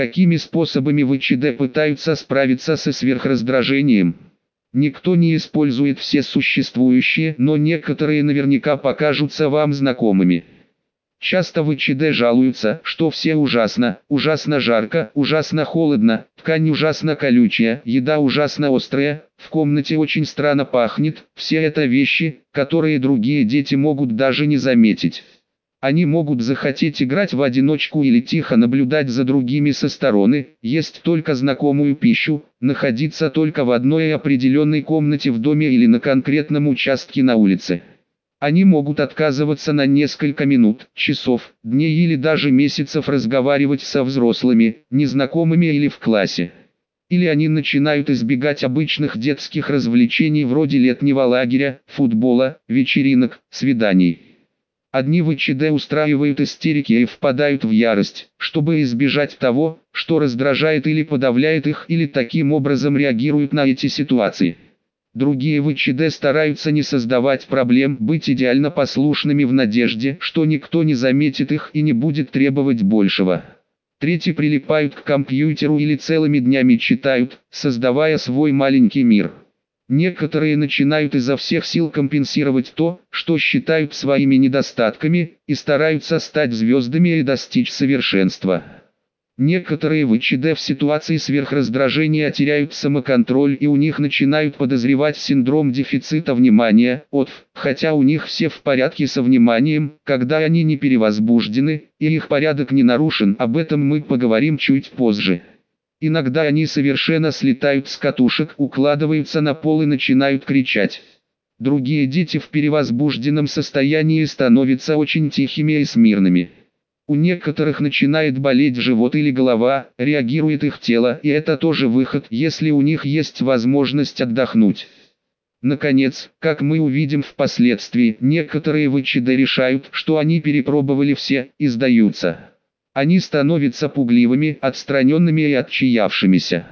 Какими способами ВЧД пытаются справиться со сверхраздражением? Никто не использует все существующие, но некоторые наверняка покажутся вам знакомыми. Часто в ИЧД жалуются, что все ужасно, ужасно жарко, ужасно холодно, ткань ужасно колючая, еда ужасно острая, в комнате очень странно пахнет, все это вещи, которые другие дети могут даже не заметить. Они могут захотеть играть в одиночку или тихо наблюдать за другими со стороны, есть только знакомую пищу, находиться только в одной определенной комнате в доме или на конкретном участке на улице. Они могут отказываться на несколько минут, часов, дней или даже месяцев разговаривать со взрослыми, незнакомыми или в классе. Или они начинают избегать обычных детских развлечений вроде летнего лагеря, футбола, вечеринок, свиданий. Одни в ИЧД устраивают истерики и впадают в ярость, чтобы избежать того, что раздражает или подавляет их или таким образом реагируют на эти ситуации. Другие в ИЧД стараются не создавать проблем, быть идеально послушными в надежде, что никто не заметит их и не будет требовать большего. Третьи прилипают к компьютеру или целыми днями читают, создавая свой маленький мир. Некоторые начинают изо всех сил компенсировать то, что считают своими недостатками, и стараются стать звездами и достичь совершенства. Некоторые в ИЧД в ситуации сверхраздражения теряют самоконтроль и у них начинают подозревать синдром дефицита внимания, ОТФ, хотя у них все в порядке со вниманием, когда они не перевозбуждены, и их порядок не нарушен, об этом мы поговорим чуть позже. Иногда они совершенно слетают с катушек, укладываются на пол и начинают кричать. Другие дети в перевозбужденном состоянии становятся очень тихими и смирными. У некоторых начинает болеть живот или голова, реагирует их тело, и это тоже выход, если у них есть возможность отдохнуть. Наконец, как мы увидим впоследствии, некоторые в ИЧД решают, что они перепробовали все, и сдаются. Они становятся пугливыми, отстраненными и отчаявшимися.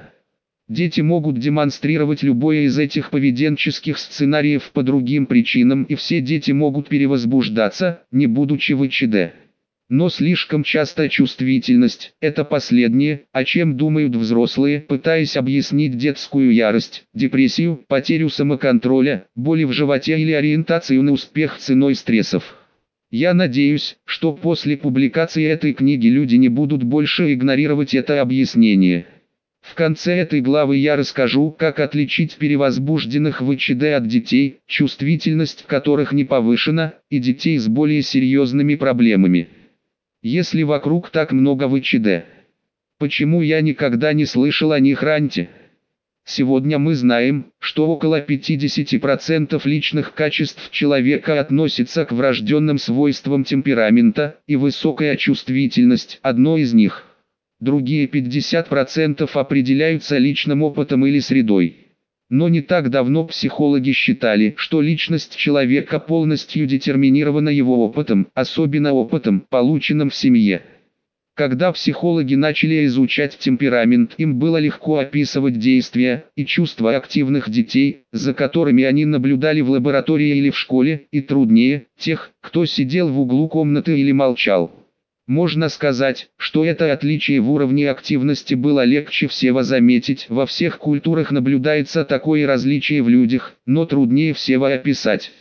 Дети могут демонстрировать любое из этих поведенческих сценариев по другим причинам и все дети могут перевозбуждаться, не будучи в ИЧД. Но слишком частая чувствительность – это последнее, о чем думают взрослые, пытаясь объяснить детскую ярость, депрессию, потерю самоконтроля, боли в животе или ориентацию на успех ценой стрессов. Я надеюсь, что после публикации этой книги люди не будут больше игнорировать это объяснение. В конце этой главы я расскажу, как отличить перевозбужденных в ИЧД от детей, чувствительность которых не повышена, и детей с более серьезными проблемами. Если вокруг так много ВЧД, почему я никогда не слышал о них раньше? Сегодня мы знаем, что около 50% личных качеств человека относится к врожденным свойствам темперамента, и высокая чувствительность – одно из них. Другие 50% определяются личным опытом или средой. Но не так давно психологи считали, что личность человека полностью детерминирована его опытом, особенно опытом, полученным в семье. Когда психологи начали изучать темперамент, им было легко описывать действия и чувства активных детей, за которыми они наблюдали в лаборатории или в школе, и труднее тех, кто сидел в углу комнаты или молчал. Можно сказать, что это отличие в уровне активности было легче всего заметить. Во всех культурах наблюдается такое различие в людях, но труднее всего описать.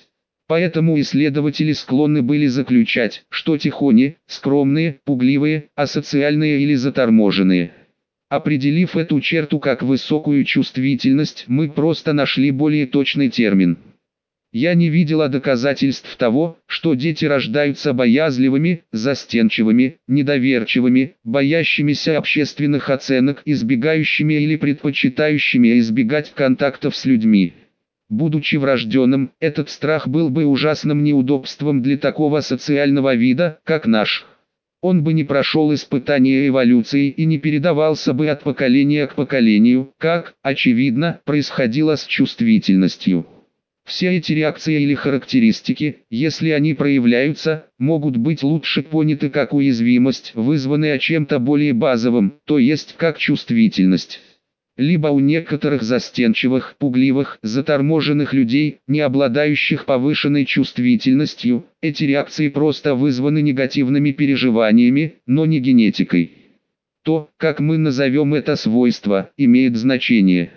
Поэтому исследователи склонны были заключать, что тихони, скромные, пугливые, асоциальные или заторможенные. Определив эту черту как высокую чувствительность, мы просто нашли более точный термин. Я не видела доказательств того, что дети рождаются боязливыми, застенчивыми, недоверчивыми, боящимися общественных оценок, избегающими или предпочитающими избегать контактов с людьми. Будучи врожденным, этот страх был бы ужасным неудобством для такого социального вида, как наш. Он бы не прошел испытания эволюции и не передавался бы от поколения к поколению, как, очевидно, происходило с чувствительностью. Все эти реакции или характеристики, если они проявляются, могут быть лучше поняты как уязвимость, вызванная чем-то более базовым, то есть как чувствительность. Либо у некоторых застенчивых, пугливых, заторможенных людей, не обладающих повышенной чувствительностью, эти реакции просто вызваны негативными переживаниями, но не генетикой. То, как мы назовем это свойство, имеет значение.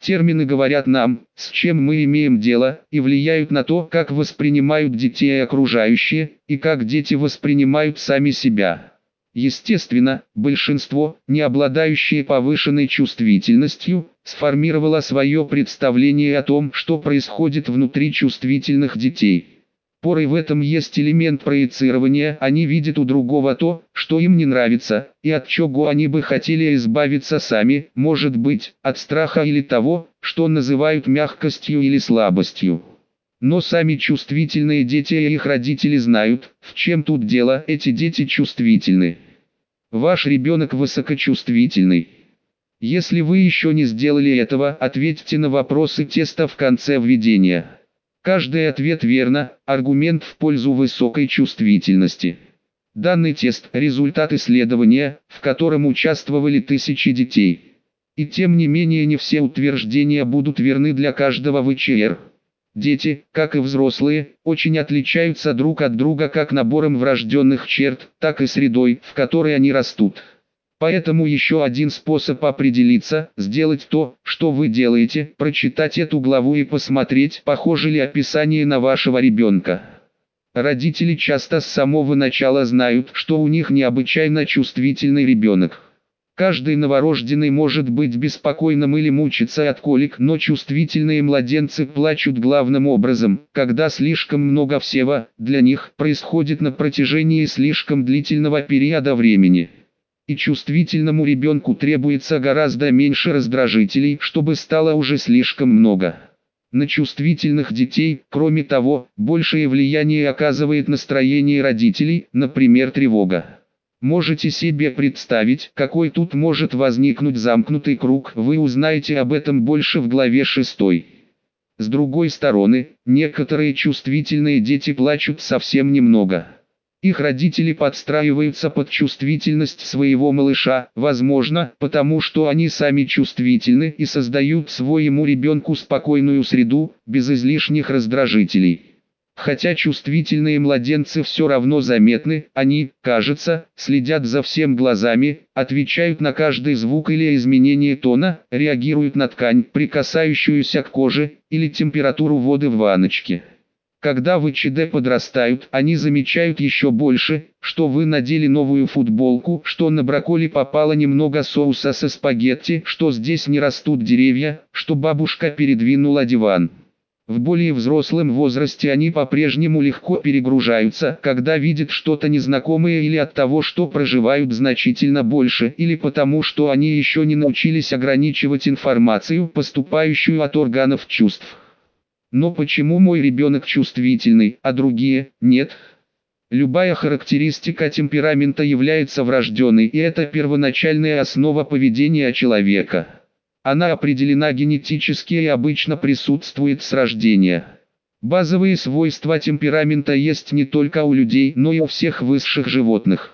Термины говорят нам, с чем мы имеем дело, и влияют на то, как воспринимают детей окружающие, и как дети воспринимают сами себя. Естественно, большинство, не обладающие повышенной чувствительностью, сформировало свое представление о том, что происходит внутри чувствительных детей. Порой в этом есть элемент проецирования, они видят у другого то, что им не нравится, и от чего они бы хотели избавиться сами, может быть, от страха или того, что называют мягкостью или слабостью. Но сами чувствительные дети и их родители знают, в чем тут дело, эти дети чувствительны. Ваш ребенок высокочувствительный. Если вы еще не сделали этого, ответьте на вопросы теста в конце введения. Каждый ответ верно, аргумент в пользу высокой чувствительности. Данный тест – результат исследования, в котором участвовали тысячи детей. И тем не менее не все утверждения будут верны для каждого ВЧР. Дети, как и взрослые, очень отличаются друг от друга как набором врожденных черт, так и средой, в которой они растут. Поэтому еще один способ определиться, сделать то, что вы делаете, прочитать эту главу и посмотреть, похоже ли описание на вашего ребенка. Родители часто с самого начала знают, что у них необычайно чувствительный ребенок. Каждый новорожденный может быть беспокойным или мучиться от колик, но чувствительные младенцы плачут главным образом, когда слишком много всего для них происходит на протяжении слишком длительного периода времени и чувствительному ребенку требуется гораздо меньше раздражителей, чтобы стало уже слишком много. На чувствительных детей, кроме того, большее влияние оказывает настроение родителей, например тревога. Можете себе представить, какой тут может возникнуть замкнутый круг, вы узнаете об этом больше в главе 6. С другой стороны, некоторые чувствительные дети плачут совсем немного. Их родители подстраиваются под чувствительность своего малыша, возможно, потому что они сами чувствительны и создают своему ребенку спокойную среду, без излишних раздражителей. Хотя чувствительные младенцы все равно заметны, они, кажется, следят за всем глазами, отвечают на каждый звук или изменение тона, реагируют на ткань, прикасающуюся к коже, или температуру воды в ванночке. Когда в ЧД подрастают, они замечают еще больше, что вы надели новую футболку, что на брокколи попало немного соуса со спагетти, что здесь не растут деревья, что бабушка передвинула диван. В более взрослом возрасте они по-прежнему легко перегружаются, когда видят что-то незнакомое или от того, что проживают значительно больше, или потому, что они еще не научились ограничивать информацию, поступающую от органов чувств. Но почему мой ребенок чувствительный, а другие – нет? Любая характеристика темперамента является врожденной и это первоначальная основа поведения человека. Она определена генетически и обычно присутствует с рождения. Базовые свойства темперамента есть не только у людей, но и у всех высших животных.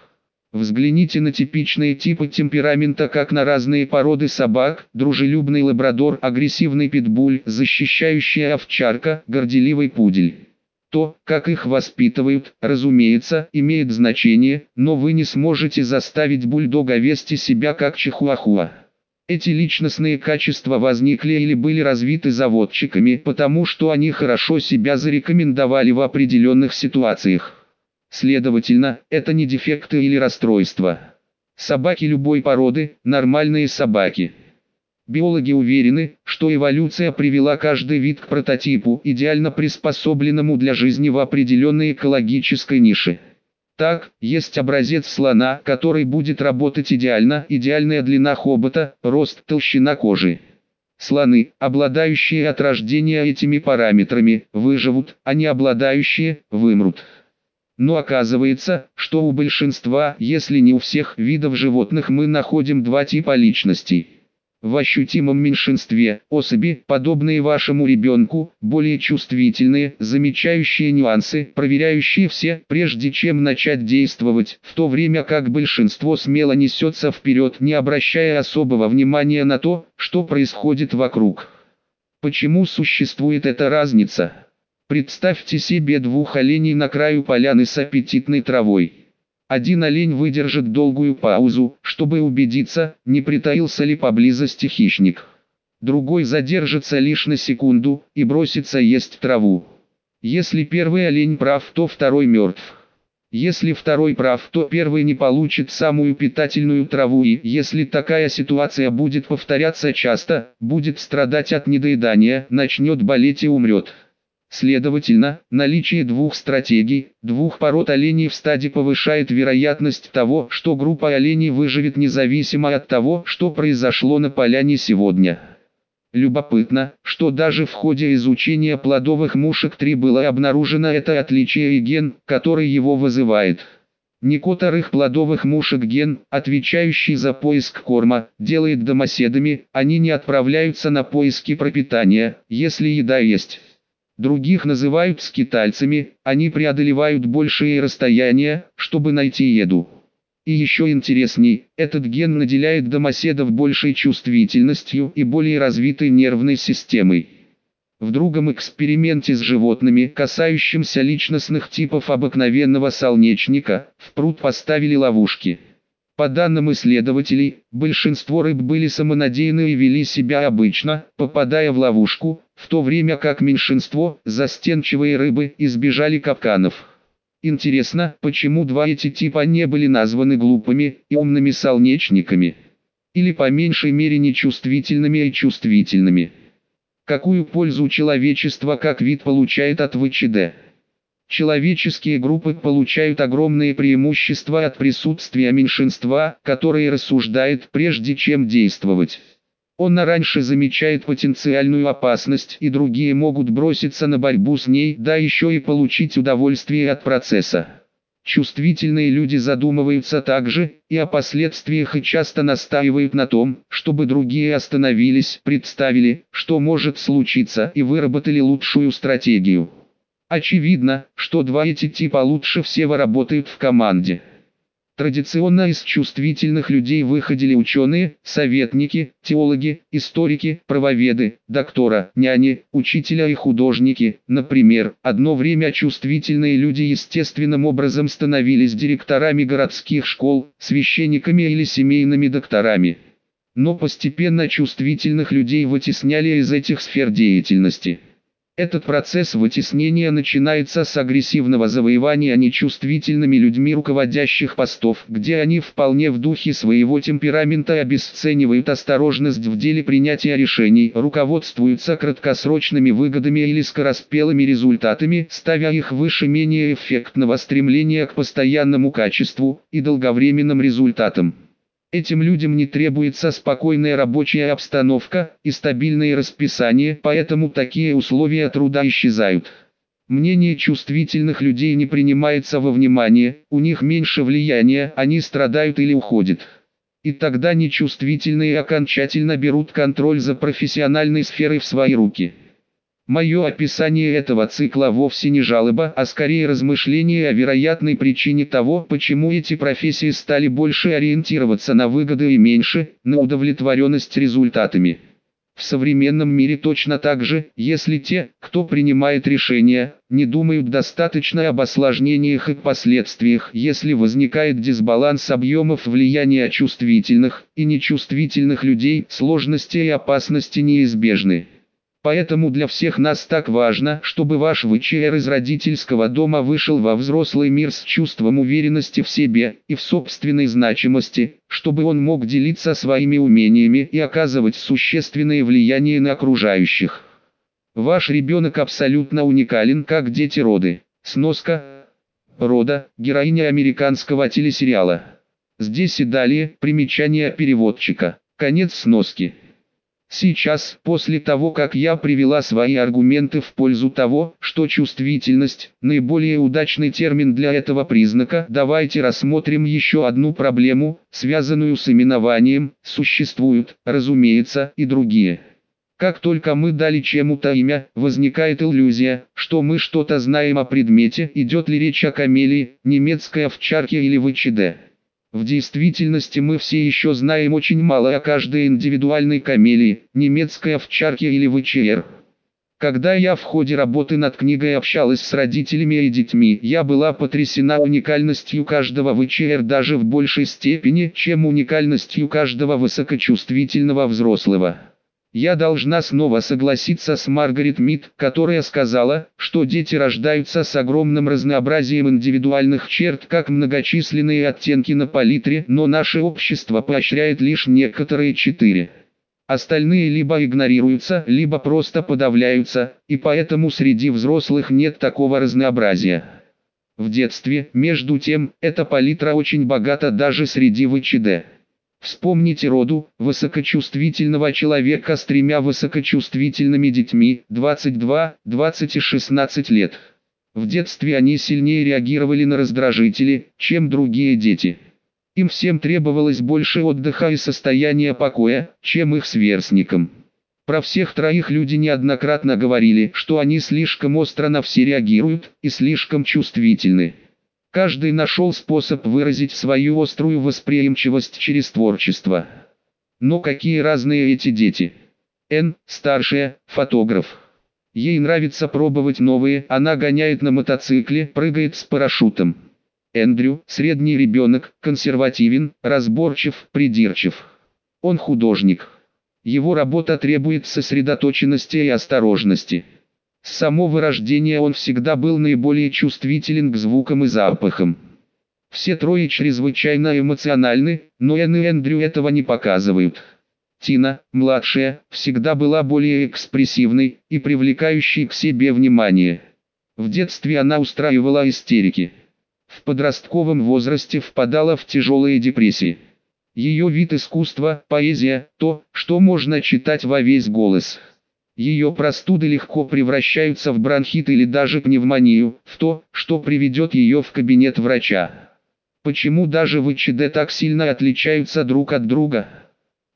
Взгляните на типичные типы темперамента как на разные породы собак, дружелюбный лабрадор, агрессивный питбуль, защищающая овчарка, горделивый пудель. То, как их воспитывают, разумеется, имеет значение, но вы не сможете заставить бульдога вести себя как чихуахуа. Эти личностные качества возникли или были развиты заводчиками, потому что они хорошо себя зарекомендовали в определенных ситуациях. Следовательно, это не дефекты или расстройства. Собаки любой породы – нормальные собаки. Биологи уверены, что эволюция привела каждый вид к прототипу, идеально приспособленному для жизни в определенной экологической нише. Так, есть образец слона, который будет работать идеально, идеальная длина хобота, рост, толщина кожи. Слоны, обладающие от рождения этими параметрами, выживут, а не обладающие – вымрут. Но оказывается, что у большинства, если не у всех видов животных мы находим два типа личностей. В ощутимом меньшинстве особи, подобные вашему ребенку, более чувствительные, замечающие нюансы, проверяющие все, прежде чем начать действовать, в то время как большинство смело несется вперед, не обращая особого внимания на то, что происходит вокруг. Почему существует эта разница? Представьте себе двух оленей на краю поляны с аппетитной травой. Один олень выдержит долгую паузу, чтобы убедиться, не притаился ли поблизости хищник. Другой задержится лишь на секунду и бросится есть траву. Если первый олень прав, то второй мертв. Если второй прав, то первый не получит самую питательную траву и, если такая ситуация будет повторяться часто, будет страдать от недоедания, начнет болеть и умрет. Следовательно, наличие двух стратегий, двух пород оленей в стаде повышает вероятность того, что группа оленей выживет независимо от того, что произошло на поляне сегодня. Любопытно, что даже в ходе изучения плодовых мушек 3 было обнаружено это отличие и ген, который его вызывает. Некоторых плодовых мушек ген, отвечающий за поиск корма, делает домоседами, они не отправляются на поиски пропитания, если еда есть. Других называют скитальцами, они преодолевают большие расстояния, чтобы найти еду. И еще интересней, этот ген наделяет домоседов большей чувствительностью и более развитой нервной системой. В другом эксперименте с животными, касающимся личностных типов обыкновенного солнечника, в пруд поставили ловушки. По данным исследователей, большинство рыб были самонадеянны и вели себя обычно, попадая в ловушку, в то время как меньшинство, застенчивые рыбы, избежали капканов. Интересно, почему два эти типа не были названы глупыми и умными солнечниками? Или по меньшей мере нечувствительными и чувствительными? Какую пользу человечество как вид получает от ВЧД? Человеческие группы получают огромные преимущества от присутствия меньшинства, которое рассуждает прежде чем действовать. Он раньше замечает потенциальную опасность и другие могут броситься на борьбу с ней, да еще и получить удовольствие от процесса. Чувствительные люди задумываются также и о последствиях и часто настаивают на том, чтобы другие остановились, представили, что может случиться и выработали лучшую стратегию. Очевидно, что два эти типа лучше всего работают в команде. Традиционно из чувствительных людей выходили ученые, советники, теологи, историки, правоведы, доктора, няни, учителя и художники. Например, одно время чувствительные люди естественным образом становились директорами городских школ, священниками или семейными докторами. Но постепенно чувствительных людей вытесняли из этих сфер деятельности. Этот процесс вытеснения начинается с агрессивного завоевания нечувствительными людьми руководящих постов, где они вполне в духе своего темперамента обесценивают осторожность в деле принятия решений, руководствуются краткосрочными выгодами или скороспелыми результатами, ставя их выше менее эффектного стремления к постоянному качеству и долговременным результатам. Этим людям не требуется спокойная рабочая обстановка и стабильное расписание, поэтому такие условия труда исчезают. Мнение чувствительных людей не принимается во внимание, у них меньше влияния, они страдают или уходят. И тогда нечувствительные окончательно берут контроль за профессиональной сферой в свои руки. Мое описание этого цикла вовсе не жалоба, а скорее размышление о вероятной причине того, почему эти профессии стали больше ориентироваться на выгоды и меньше, на удовлетворенность результатами. В современном мире точно так же, если те, кто принимает решения, не думают достаточно об осложнениях и последствиях, если возникает дисбаланс объемов влияния чувствительных и нечувствительных людей, сложности и опасности неизбежны. Поэтому для всех нас так важно, чтобы ваш ВЧР из родительского дома вышел во взрослый мир с чувством уверенности в себе и в собственной значимости, чтобы он мог делиться своими умениями и оказывать существенное влияние на окружающих. Ваш ребенок абсолютно уникален, как дети роды. Сноска рода, героиня американского телесериала. Здесь и далее примечание переводчика. Конец сноски. Сейчас, после того как я привела свои аргументы в пользу того, что чувствительность – наиболее удачный термин для этого признака, давайте рассмотрим еще одну проблему, связанную с именованием, существуют, разумеется, и другие. Как только мы дали чему-то имя, возникает иллюзия, что мы что-то знаем о предмете, идет ли речь о камелии, немецкой овчарке или ВЧД. В действительности мы все еще знаем очень мало о каждой индивидуальной камелии, немецкой овчарке или ВЧР. Когда я в ходе работы над книгой общалась с родителями и детьми, я была потрясена уникальностью каждого ВЧР даже в большей степени, чем уникальностью каждого высокочувствительного взрослого. Я должна снова согласиться с Маргарет Мид, которая сказала, что дети рождаются с огромным разнообразием индивидуальных черт, как многочисленные оттенки на палитре, но наше общество поощряет лишь некоторые четыре. Остальные либо игнорируются, либо просто подавляются, и поэтому среди взрослых нет такого разнообразия. В детстве, между тем, эта палитра очень богата даже среди ВЧД. Вспомните роду, высокочувствительного человека с тремя высокочувствительными детьми, 22, 20 и 16 лет. В детстве они сильнее реагировали на раздражители, чем другие дети. Им всем требовалось больше отдыха и состояния покоя, чем их сверстникам. Про всех троих люди неоднократно говорили, что они слишком остро на все реагируют и слишком чувствительны. Каждый нашел способ выразить свою острую восприимчивость через творчество. Но какие разные эти дети. Н, старшая, фотограф. Ей нравится пробовать новые, она гоняет на мотоцикле, прыгает с парашютом. Эндрю, средний ребенок, консервативен, разборчив, придирчив. Он художник. Его работа требует сосредоточенности и осторожности. С самого рождения он всегда был наиболее чувствителен к звукам и запахам. Все трое чрезвычайно эмоциональны, но Энн и Эндрю этого не показывают. Тина, младшая, всегда была более экспрессивной и привлекающей к себе внимание. В детстве она устраивала истерики. В подростковом возрасте впадала в тяжелые депрессии. Ее вид искусства, поэзия, то, что можно читать во весь голос. Ее простуды легко превращаются в бронхит или даже пневмонию, в то, что приведет ее в кабинет врача. Почему даже ВЧД так сильно отличаются друг от друга?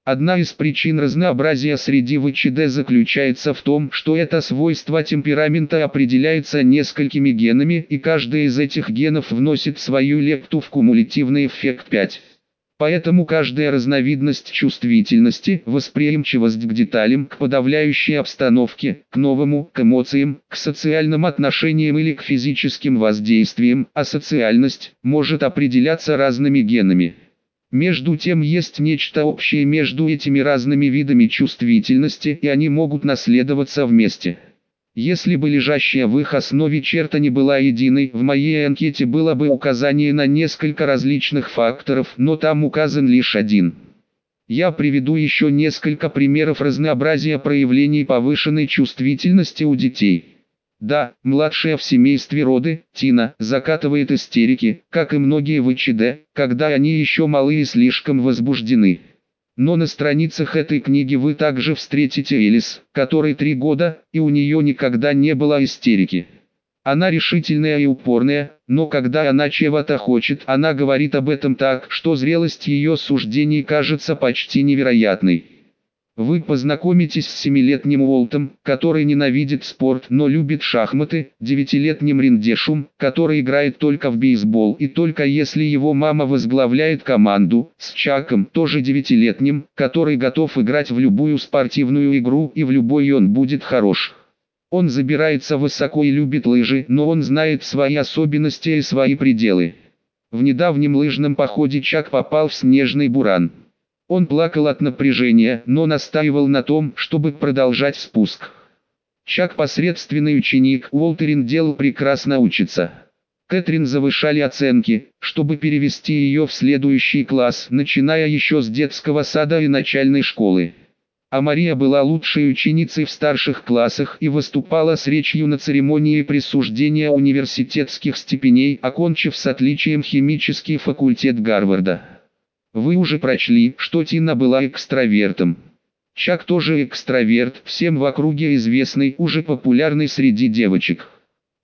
Одна из причин разнообразия среди ВЧД заключается в том, что это свойство темперамента определяется несколькими генами и каждый из этих генов вносит свою лепту в кумулятивный эффект 5. Поэтому каждая разновидность чувствительности, восприимчивость к деталям, к подавляющей обстановке, к новому, к эмоциям, к социальным отношениям или к физическим воздействиям, а социальность может определяться разными генами. Между тем есть нечто общее между этими разными видами чувствительности, и они могут наследоваться вместе. Если бы лежащая в их основе черта не была единой, в моей анкете было бы указание на несколько различных факторов, но там указан лишь один. Я приведу еще несколько примеров разнообразия проявлений повышенной чувствительности у детей. Да, младшая в семействе роды, Тина, закатывает истерики, как и многие в ИЧД, когда они еще малы и слишком возбуждены. Но на страницах этой книги вы также встретите Элис, которой три года, и у нее никогда не было истерики. Она решительная и упорная, но когда она чего-то хочет, она говорит об этом так, что зрелость ее суждений кажется почти невероятной. Вы познакомитесь с семилетним Уолтом, который ненавидит спорт, но любит шахматы, девятилетним Риндешум, который играет только в бейсбол и только если его мама возглавляет команду, с Чаком, тоже девятилетним, который готов играть в любую спортивную игру и в любой он будет хорош. Он забирается высоко и любит лыжи, но он знает свои особенности и свои пределы. В недавнем лыжном походе Чак попал в снежный буран. Он плакал от напряжения, но настаивал на том, чтобы продолжать спуск. Чак посредственный ученик, Уолтерин делал прекрасно учиться. Кэтрин завышали оценки, чтобы перевести ее в следующий класс, начиная еще с детского сада и начальной школы. А Мария была лучшей ученицей в старших классах и выступала с речью на церемонии присуждения университетских степеней, окончив с отличием химический факультет Гарварда. Вы уже прочли, что Тина была экстравертом. Чак тоже экстраверт, всем в округе известный, уже популярный среди девочек.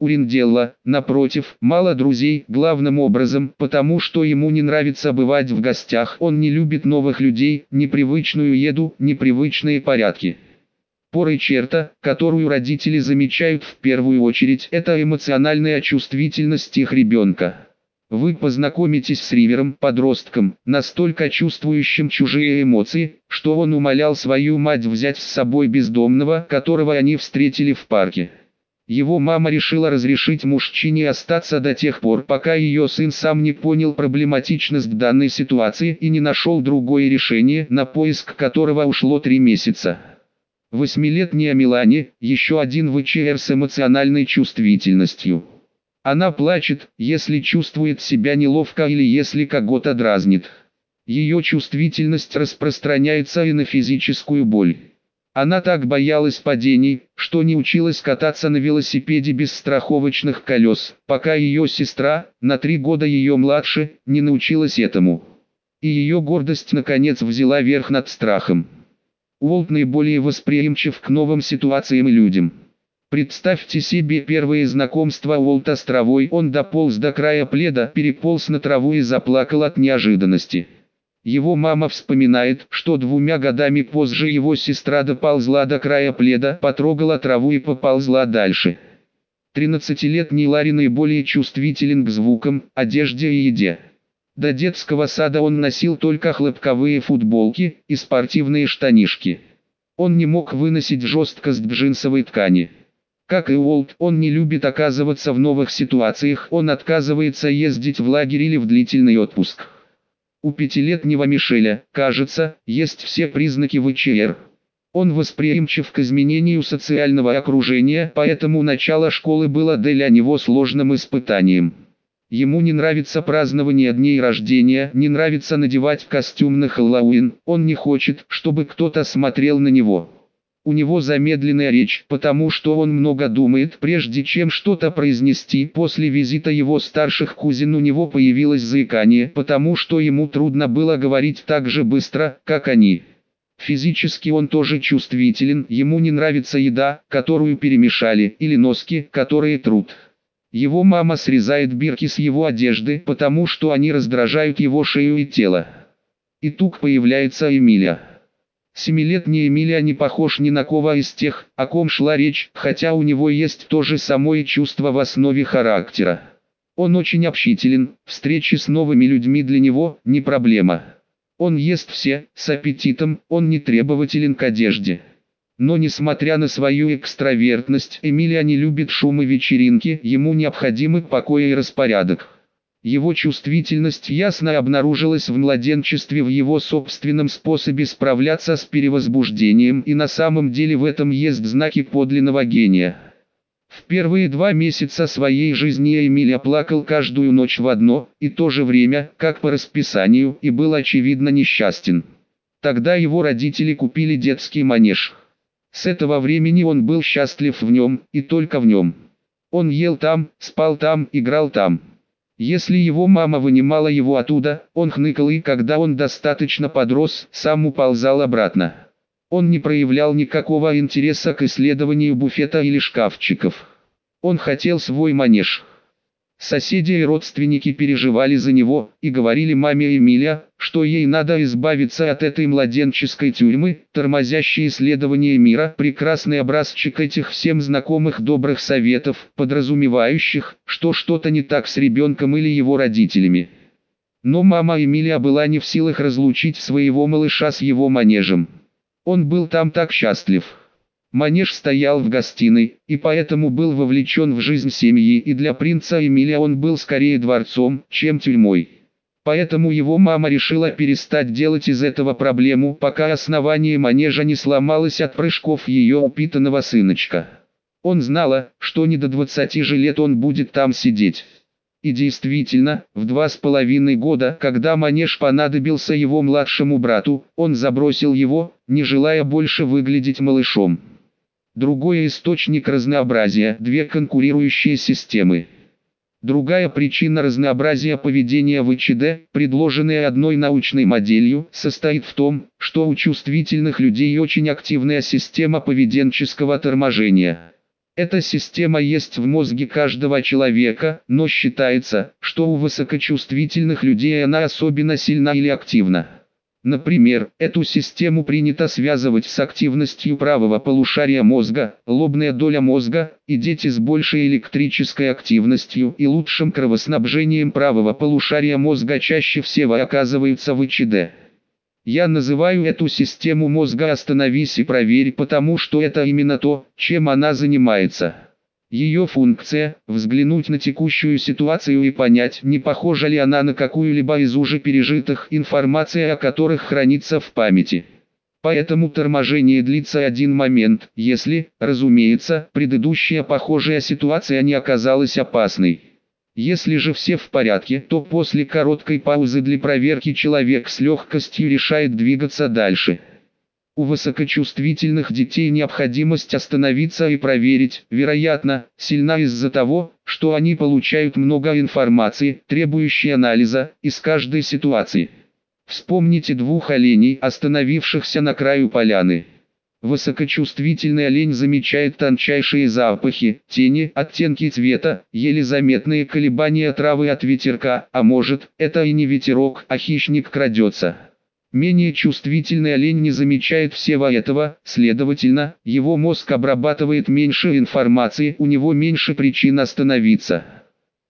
У Ринделла, напротив, мало друзей, главным образом, потому что ему не нравится бывать в гостях, он не любит новых людей, непривычную еду, непривычные порядки. Порой черта, которую родители замечают в первую очередь, это эмоциональная чувствительность их ребенка. Вы познакомитесь с Ривером, подростком, настолько чувствующим чужие эмоции, что он умолял свою мать взять с собой бездомного, которого они встретили в парке. Его мама решила разрешить мужчине остаться до тех пор, пока ее сын сам не понял проблематичность данной ситуации и не нашел другое решение, на поиск которого ушло три месяца. Восьмилетняя Милане, еще один ВЧР с эмоциональной чувствительностью. Она плачет, если чувствует себя неловко или если кого-то дразнит. Ее чувствительность распространяется и на физическую боль. Она так боялась падений, что не училась кататься на велосипеде без страховочных колес, пока ее сестра, на три года ее младше, не научилась этому. И ее гордость наконец взяла верх над страхом. Уолт наиболее восприимчив к новым ситуациям и людям. Представьте себе первые знакомства Уолта с травой. Он дополз до края пледа, переполз на траву и заплакал от неожиданности. Его мама вспоминает, что двумя годами позже его сестра доползла до края пледа, потрогала траву и поползла дальше. 13-летний Ларри наиболее чувствителен к звукам, одежде и еде. До детского сада он носил только хлопковые футболки и спортивные штанишки. Он не мог выносить жесткость джинсовой ткани. Как и Уолт, он не любит оказываться в новых ситуациях, он отказывается ездить в лагерь или в длительный отпуск. У пятилетнего Мишеля, кажется, есть все признаки ВЧР. Он восприимчив к изменению социального окружения, поэтому начало школы было для него сложным испытанием. Ему не нравится празднование дней рождения, не нравится надевать костюм на Хэллоуин, он не хочет, чтобы кто-то смотрел на него. У него замедленная речь, потому что он много думает, прежде чем что-то произнести. После визита его старших кузин у него появилось заикание, потому что ему трудно было говорить так же быстро, как они. Физически он тоже чувствителен, ему не нравится еда, которую перемешали, или носки, которые трут. Его мама срезает бирки с его одежды, потому что они раздражают его шею и тело. И тут появляется Эмилия. Семилетний Эмилия не похож ни на кого из тех, о ком шла речь, хотя у него есть то же самое чувство в основе характера. Он очень общителен, встречи с новыми людьми для него не проблема. Он ест все, с аппетитом, он не требователен к одежде. Но несмотря на свою экстравертность, Эмилия не любит шумы вечеринки, ему необходимы покой и распорядок. Его чувствительность ясно обнаружилась в младенчестве в его собственном способе справляться с перевозбуждением и на самом деле в этом есть знаки подлинного гения. В первые два месяца своей жизни Эмилия плакал каждую ночь в одно и то же время, как по расписанию, и был очевидно несчастен. Тогда его родители купили детский манеж. С этого времени он был счастлив в нем, и только в нем. Он ел там, спал там, играл там. Если его мама вынимала его оттуда, он хныкал и когда он достаточно подрос, сам уползал обратно. Он не проявлял никакого интереса к исследованию буфета или шкафчиков. Он хотел свой манеж. Соседи и родственники переживали за него и говорили маме Эмилия, что ей надо избавиться от этой младенческой тюрьмы, тормозящей исследование мира, прекрасный образчик этих всем знакомых добрых советов, подразумевающих, что что-то не так с ребенком или его родителями. Но мама Эмилия была не в силах разлучить своего малыша с его манежем. Он был там так счастлив. Манеж стоял в гостиной, и поэтому был вовлечен в жизнь семьи, и для принца Эмилия он был скорее дворцом, чем тюрьмой. Поэтому его мама решила перестать делать из этого проблему, пока основание манежа не сломалось от прыжков ее упитанного сыночка. Он знала, что не до 20 же лет он будет там сидеть. И действительно, в два с половиной года, когда манеж понадобился его младшему брату, он забросил его, не желая больше выглядеть малышом. Другой источник разнообразия – две конкурирующие системы. Другая причина разнообразия поведения в ИЧД, предложенная одной научной моделью, состоит в том, что у чувствительных людей очень активная система поведенческого торможения. Эта система есть в мозге каждого человека, но считается, что у высокочувствительных людей она особенно сильна или активна. Например, эту систему принято связывать с активностью правого полушария мозга, лобная доля мозга, и дети с большей электрической активностью и лучшим кровоснабжением правого полушария мозга чаще всего оказываются в ИЧД. Я называю эту систему мозга «Остановись и проверь», потому что это именно то, чем она занимается. Ее функция – взглянуть на текущую ситуацию и понять, не похожа ли она на какую-либо из уже пережитых, информация о которых хранится в памяти. Поэтому торможение длится один момент, если, разумеется, предыдущая похожая ситуация не оказалась опасной. Если же все в порядке, то после короткой паузы для проверки человек с легкостью решает двигаться дальше. У высокочувствительных детей необходимость остановиться и проверить, вероятно, сильна из-за того, что они получают много информации, требующей анализа, из каждой ситуации. Вспомните двух оленей, остановившихся на краю поляны. Высокочувствительный олень замечает тончайшие запахи, тени, оттенки цвета, еле заметные колебания травы от ветерка, а может, это и не ветерок, а хищник крадется. Менее чувствительный олень не замечает всего этого, следовательно, его мозг обрабатывает меньше информации, у него меньше причин остановиться.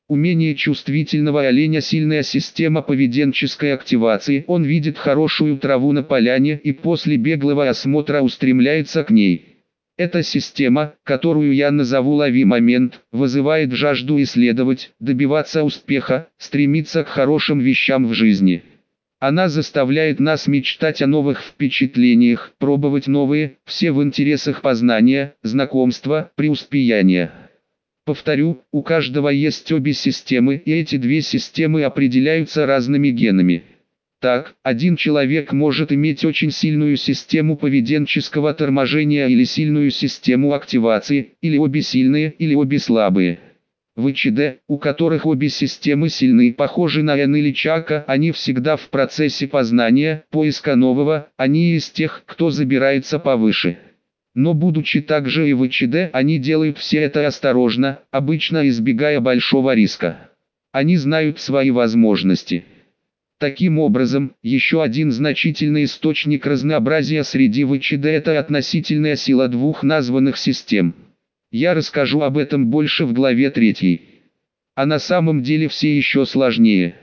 У менее чувствительного оленя сильная система поведенческой активации, он видит хорошую траву на поляне и после беглого осмотра устремляется к ней. Эта система, которую я назову «лови момент», вызывает жажду исследовать, добиваться успеха, стремиться к хорошим вещам в жизни. Она заставляет нас мечтать о новых впечатлениях, пробовать новые, все в интересах познания, знакомства, преуспеяния. Повторю, у каждого есть обе системы, и эти две системы определяются разными генами. Так, один человек может иметь очень сильную систему поведенческого торможения или сильную систему активации, или обе сильные, или обе слабые. В ИЧД, у которых обе системы сильны, похожи на Н или Чака, они всегда в процессе познания, поиска нового, они из тех, кто забирается повыше. Но будучи также и в ИЧД, они делают все это осторожно, обычно избегая большого риска. Они знают свои возможности. Таким образом, еще один значительный источник разнообразия среди ВЧД это относительная сила двух названных систем. Я расскажу об этом больше в главе 3. А на самом деле все еще сложнее.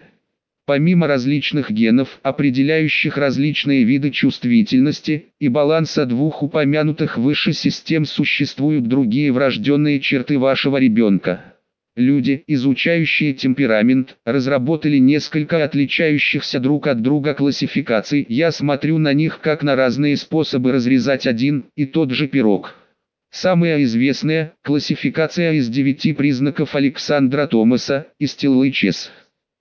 Помимо различных генов, определяющих различные виды чувствительности, и баланса двух упомянутых выше систем существуют другие врожденные черты вашего ребенка. Люди, изучающие темперамент, разработали несколько отличающихся друг от друга классификаций. Я смотрю на них как на разные способы разрезать один и тот же пирог. Самая известная – классификация из девяти признаков Александра Томаса, из Тиллычес.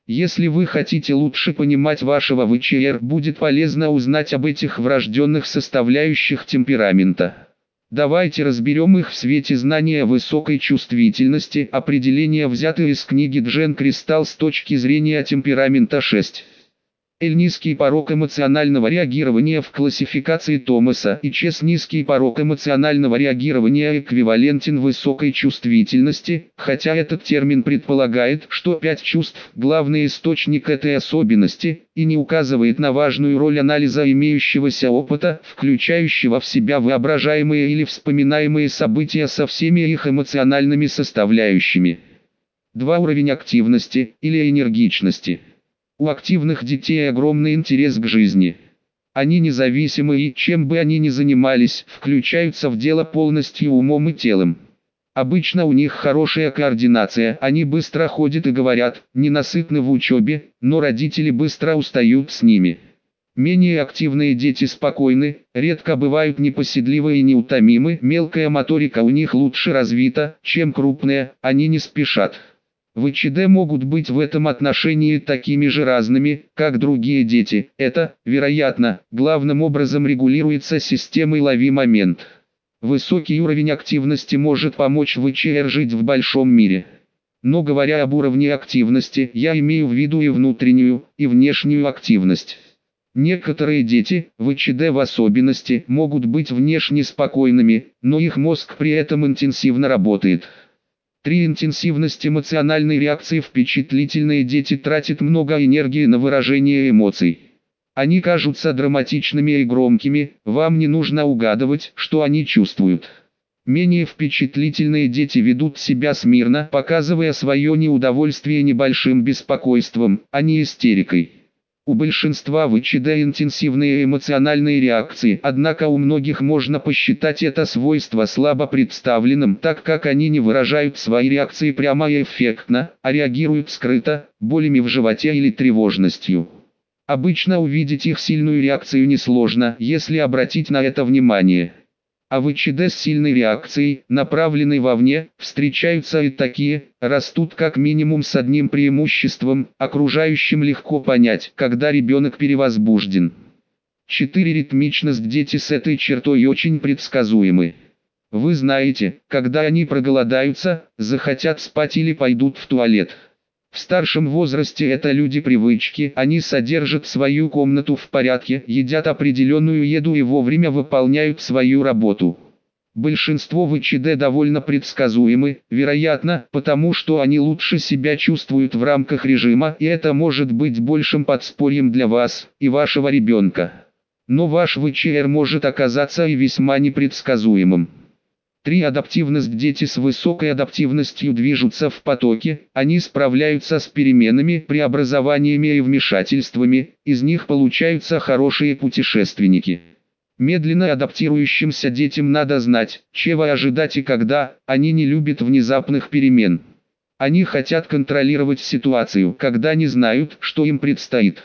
Если вы хотите лучше понимать вашего ВЧР, будет полезно узнать об этих врожденных составляющих темперамента. Давайте разберем их в свете знания высокой чувствительности, определения взятые из книги Джен Кристалл с точки зрения темперамента 6. L низкий порог эмоционального реагирования в классификации Томаса и Чес низкий порог эмоционального реагирования эквивалентен высокой чувствительности, хотя этот термин предполагает, что пять чувств – главный источник этой особенности, и не указывает на важную роль анализа имеющегося опыта, включающего в себя воображаемые или вспоминаемые события со всеми их эмоциональными составляющими. Два Уровень активности или энергичности – у активных детей огромный интерес к жизни. Они независимы и, чем бы они ни занимались, включаются в дело полностью умом и телом. Обычно у них хорошая координация, они быстро ходят и говорят, ненасытны в учебе, но родители быстро устают с ними. Менее активные дети спокойны, редко бывают непоседливы и неутомимы, мелкая моторика у них лучше развита, чем крупная, они не спешат. ВЧД могут быть в этом отношении такими же разными, как другие дети. Это, вероятно, главным образом регулируется системой «Лови момент». Высокий уровень активности может помочь ВЧР жить в большом мире. Но говоря об уровне активности, я имею в виду и внутреннюю, и внешнюю активность. Некоторые дети, ВЧД в особенности, могут быть внешне спокойными, но их мозг при этом интенсивно работает. Три интенсивность эмоциональной реакции впечатлительные дети тратят много энергии на выражение эмоций. Они кажутся драматичными и громкими, вам не нужно угадывать, что они чувствуют. Менее впечатлительные дети ведут себя смирно, показывая свое неудовольствие небольшим беспокойством, а не истерикой. У большинства ВЧД интенсивные эмоциональные реакции, однако у многих можно посчитать это свойство слабо представленным, так как они не выражают свои реакции прямо и эффектно, а реагируют скрыто, болями в животе или тревожностью. Обычно увидеть их сильную реакцию несложно, если обратить на это внимание. А в ИЧД с сильной реакцией, направленной вовне, встречаются и такие, растут как минимум с одним преимуществом, окружающим легко понять, когда ребенок перевозбужден. 4. Ритмичность дети с этой чертой очень предсказуемы. Вы знаете, когда они проголодаются, захотят спать или пойдут в туалет. В старшем возрасте это люди привычки, они содержат свою комнату в порядке, едят определенную еду и вовремя выполняют свою работу. Большинство ВЧД довольно предсказуемы, вероятно, потому что они лучше себя чувствуют в рамках режима, и это может быть большим подспорьем для вас и вашего ребенка. Но ваш ВЧР может оказаться и весьма непредсказуемым. 3. Адаптивность Дети с высокой адаптивностью движутся в потоке, они справляются с переменами, преобразованиями и вмешательствами, из них получаются хорошие путешественники. Медленно адаптирующимся детям надо знать, чего ожидать и когда, они не любят внезапных перемен. Они хотят контролировать ситуацию, когда не знают, что им предстоит.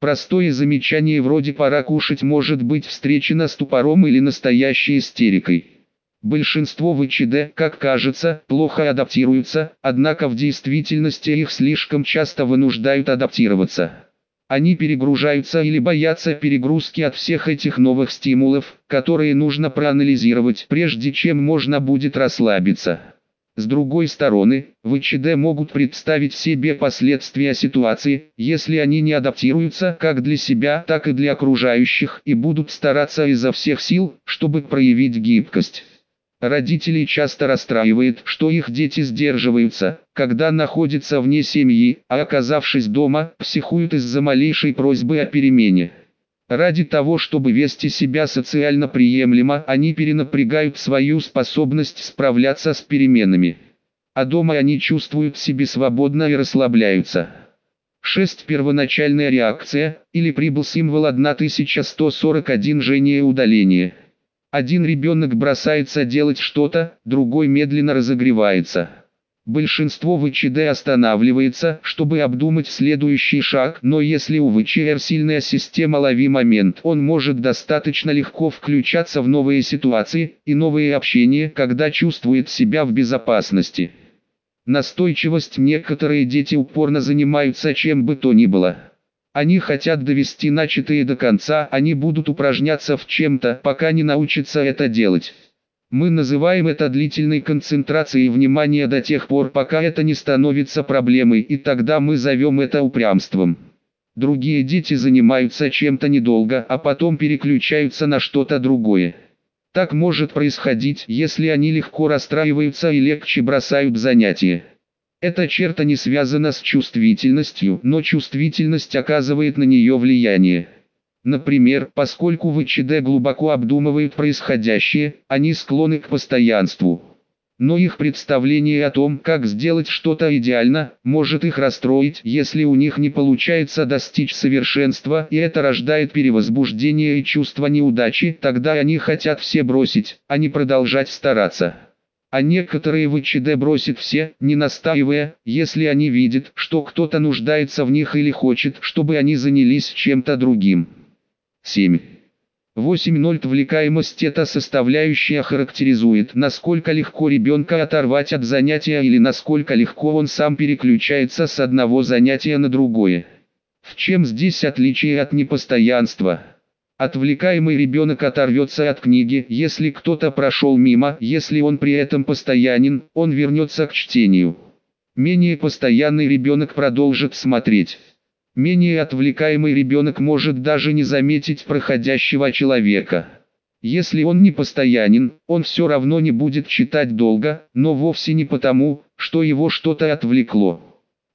Простое замечание вроде «пора кушать» может быть встречено ступором или настоящей истерикой. Большинство ВЧД, как кажется, плохо адаптируются, однако в действительности их слишком часто вынуждают адаптироваться. Они перегружаются или боятся перегрузки от всех этих новых стимулов, которые нужно проанализировать, прежде чем можно будет расслабиться. С другой стороны, ВЧД могут представить себе последствия ситуации, если они не адаптируются как для себя, так и для окружающих и будут стараться изо всех сил, чтобы проявить гибкость. Родителей часто расстраивает, что их дети сдерживаются, когда находятся вне семьи, а оказавшись дома, психуют из-за малейшей просьбы о перемене. Ради того, чтобы вести себя социально приемлемо, они перенапрягают свою способность справляться с переменами. А дома они чувствуют себя свободно и расслабляются. 6. Первоначальная реакция, или прибыл символ 1141 жение удаление. Один ребенок бросается делать что-то, другой медленно разогревается. Большинство ВЧД останавливается, чтобы обдумать следующий шаг, но если у ВЧР сильная система лови момент, он может достаточно легко включаться в новые ситуации и новые общения, когда чувствует себя в безопасности. Настойчивость некоторые дети упорно занимаются чем бы то ни было. Они хотят довести начатые до конца, они будут упражняться в чем-то, пока не научатся это делать. Мы называем это длительной концентрацией внимания до тех пор, пока это не становится проблемой, и тогда мы зовем это упрямством. Другие дети занимаются чем-то недолго, а потом переключаются на что-то другое. Так может происходить, если они легко расстраиваются и легче бросают занятия. Эта черта не связана с чувствительностью, но чувствительность оказывает на нее влияние. Например, поскольку ВЧД глубоко обдумывают происходящее, они склонны к постоянству. Но их представление о том, как сделать что-то идеально, может их расстроить, если у них не получается достичь совершенства, и это рождает перевозбуждение и чувство неудачи, тогда они хотят все бросить, а не продолжать стараться. А некоторые ВЧД бросят все, не настаивая, если они видят, что кто-то нуждается в них или хочет, чтобы они занялись чем-то другим. 7. 8.0 Отвлекаемость эта составляющая характеризует, насколько легко ребенка оторвать от занятия или насколько легко он сам переключается с одного занятия на другое. В чем здесь отличие от непостоянства? Отвлекаемый ребенок оторвется от книги, если кто-то прошел мимо, если он при этом постоянен, он вернется к чтению. Менее постоянный ребенок продолжит смотреть. Менее отвлекаемый ребенок может даже не заметить проходящего человека. Если он не постоянен, он все равно не будет читать долго, но вовсе не потому, что его что-то отвлекло.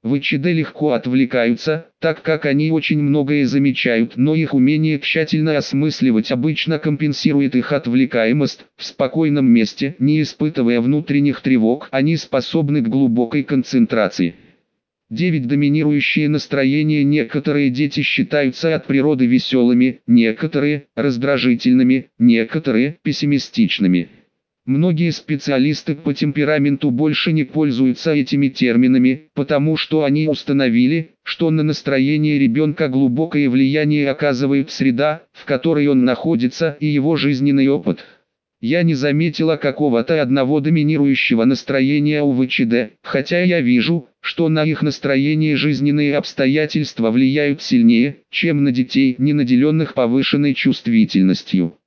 В ВЧД легко отвлекаются, так как они очень многое замечают, но их умение тщательно осмысливать обычно компенсирует их отвлекаемость. В спокойном месте, не испытывая внутренних тревог, они способны к глубокой концентрации. 9. Доминирующее настроение Некоторые дети считаются от природы веселыми, некоторые – раздражительными, некоторые – пессимистичными. Многие специалисты по темпераменту больше не пользуются этими терминами, потому что они установили, что на настроение ребенка глубокое влияние оказывает среда, в которой он находится и его жизненный опыт. Я не заметила какого-то одного доминирующего настроения у ВЧД, хотя я вижу, что на их настроение жизненные обстоятельства влияют сильнее, чем на детей, не наделенных повышенной чувствительностью.